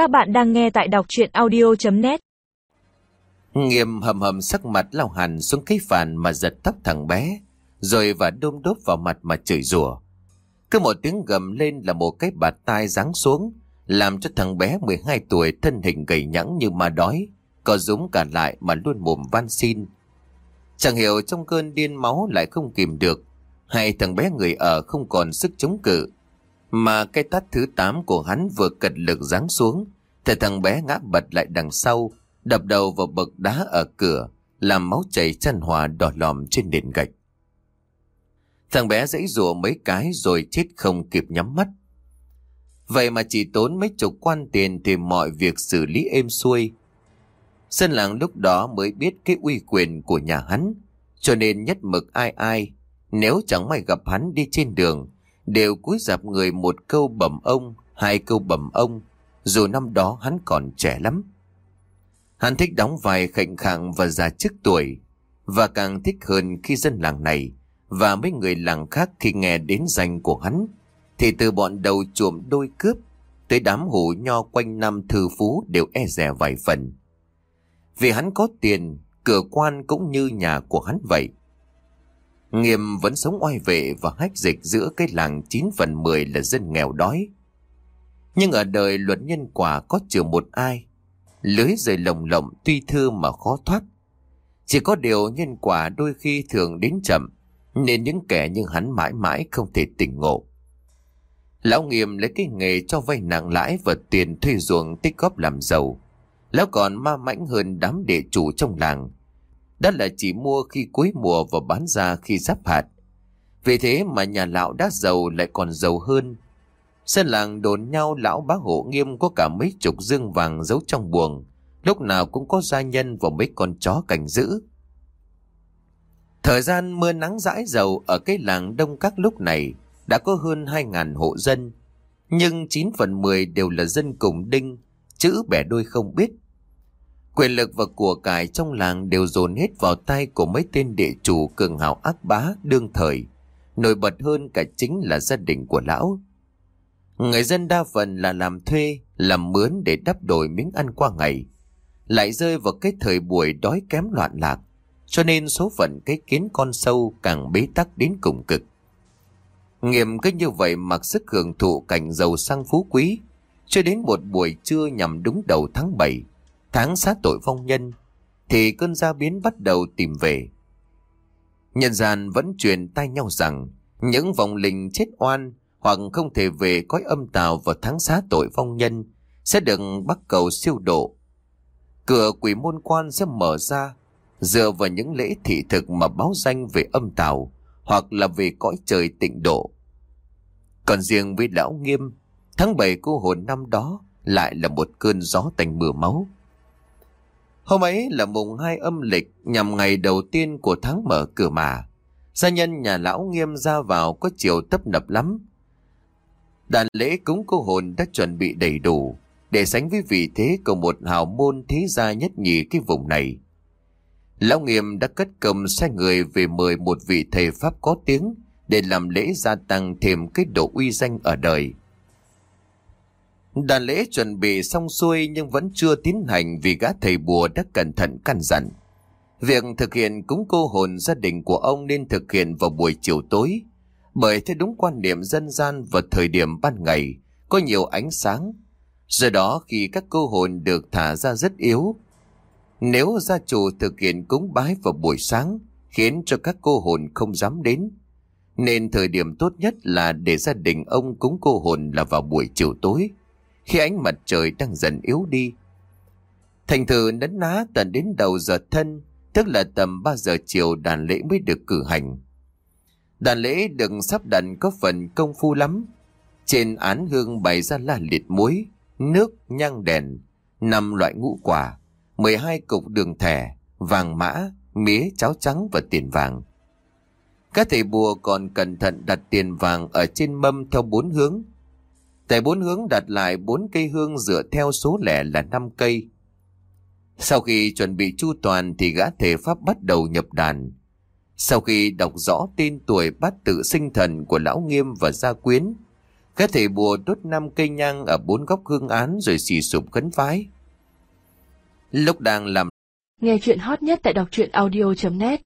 Các bạn đang nghe tại đọc chuyện audio.net Nghiêm hầm hầm sắc mặt lao hẳn xuống cái phàn mà giật tóc thằng bé, rồi và đôm đốp vào mặt mà chửi rủa. Cứ một tiếng gầm lên là một cái bạt tai giáng xuống, làm cho thằng bé 12 tuổi thân hình gầy nhẵng như mà đói, có dũng cả lại mà luôn mồm van xin. Chẳng hiểu trong cơn điên máu lại không kìm được, hay thằng bé người ở không còn sức chống cự, mà cái tát thứ 8 của hắn vừa cật lực giáng xuống, thì thằng bé ngã bật lại đằng sau, đập đầu vào bậc đá ở cửa, làm máu chảy chân hòa đỏ lòm trên nền gạch. Thằng bé dãy rùa mấy cái rồi chết không kịp nhắm mắt. Vậy mà chỉ tốn mấy chục quan tiền thì mọi việc xử lý êm xuôi. Dân làng lúc đó mới biết cái uy quyền của nhà hắn, cho nên nhất mực ai ai, nếu chẳng may gặp hắn đi trên đường, đều cúi dạp người một câu bẩm ông, hai câu bẩm ông, dù năm đó hắn còn trẻ lắm. Hắn thích đóng vai khệnh khạng và già trước tuổi, và càng thích hơn khi dân làng này và mấy người làng khác khi nghe đến danh của hắn, thì từ bọn đầu chuộm đôi cướp tới đám hủ nho quanh năm thư phú đều e rè vài phần. Vì hắn có tiền, cửa quan cũng như nhà của hắn vậy. Nghiêm vẫn sống oai vệ và hách dịch giữa cái làng 9 phần 10 là dân nghèo đói. Nhưng ở đời luật nhân quả có chưa một ai. Lưới rời lồng lộng tuy thư mà khó thoát. Chỉ có điều nhân quả đôi khi thường đến chậm, nên những kẻ như hắn mãi mãi không thể tỉnh ngộ. Lão Nghiêm lấy cái nghề cho vay nặng lãi và tiền thuê ruộng tích góp làm giàu. Lão còn ma mãnh hơn đám địa chủ trong làng đó là chỉ mua khi cuối mùa và bán ra khi sắp hạt. Vì thế mà nhà lão đã giàu lại còn giàu hơn. Sân làng đồn nhau lão bá hộ nghiêm có cả mấy chục dương vàng giấu trong buồng. Lúc nào cũng có gia nhân và mấy con chó cảnh giữ. Thời gian mưa nắng rãi dầu ở cái làng đông các lúc này đã có hơn 2.000 hộ dân. Nhưng 9 phần 10 đều là dân cùng đinh, chữ bẻ đôi không biết. Quyền lực và của cải trong làng đều dồn hết vào tay của mấy tên địa chủ cường hào ác bá đương thời. Nổi bật hơn cả chính là gia đình của lão. Người dân đa phần là làm thuê, làm mướn để đắp đổi miếng ăn qua ngày. Lại rơi vào cái thời buổi đói kém loạn lạc, cho nên số phận cái kiến con sâu càng bế tắc đến cùng cực. Nghiệm cứ như vậy mặc sức hưởng thụ cảnh giàu sang phú quý, cho đến một buổi trưa nhằm đúng đầu tháng 7, tháng sát tội vong nhân, thì cơn gia biến bắt đầu tìm về. Nhân gian vẫn truyền tai nhau rằng những vong linh chết oan hoặc không thể về cõi âm tào vào tháng xá tội vong nhân sẽ được bắt cầu siêu độ. Cửa quỷ môn quan sẽ mở ra dựa vào những lễ thị thực mà báo danh về âm tào hoặc là về cõi trời tịnh độ. Còn riêng với lão nghiêm, tháng 7 cô hồn năm đó lại là một cơn gió tành mưa máu. Hôm ấy là mùng hai âm lịch, nhằm ngày đầu tiên của tháng mở cửa mà. Gia nhân nhà lão nghiêm ra vào có chiều tấp nập lắm. Đàn lễ cúng cô hồn đã chuẩn bị đầy đủ, để sánh với vị thế của một hào môn thế gia nhất nhì cái vùng này. Lão nghiêm đã cất cầm sai người về mời một vị thầy Pháp có tiếng để làm lễ gia tăng thêm cái độ uy danh ở đời. Đàn lễ chuẩn bị xong xuôi nhưng vẫn chưa tiến hành vì gã thầy bùa đã cẩn thận căn dặn. Việc thực hiện cúng cô hồn gia đình của ông nên thực hiện vào buổi chiều tối, bởi theo đúng quan niệm dân gian vào thời điểm ban ngày, có nhiều ánh sáng. Do đó khi các cô hồn được thả ra rất yếu, nếu gia chủ thực hiện cúng bái vào buổi sáng, khiến cho các cô hồn không dám đến. Nên thời điểm tốt nhất là để gia đình ông cúng cô hồn là vào buổi chiều tối, khi ánh mặt trời đang dần yếu đi. Thành thử nấn ná tận đến đầu giờ thân, tức là tầm 3 giờ chiều đàn lễ mới được cử hành. Đàn lễ được sắp đặt có phần công phu lắm. Trên án hương bày ra là liệt muối, nước, nhang đèn, năm loại ngũ quả, 12 cục đường thẻ, vàng mã, mía, cháo trắng và tiền vàng. Các thầy bùa còn cẩn thận đặt tiền vàng ở trên mâm theo bốn hướng, Tại bốn hướng đặt lại bốn cây hương dựa theo số lẻ là năm cây. Sau khi chuẩn bị chu toàn thì gã thể pháp bắt đầu nhập đàn. Sau khi đọc rõ tên tuổi bát tự sinh thần của Lão Nghiêm và Gia Quyến, gã thể bùa đốt năm cây nhang ở bốn góc hương án rồi xì sụp khấn vái. Lúc đang làm Nghe chuyện hot nhất tại đọc truyện audio.net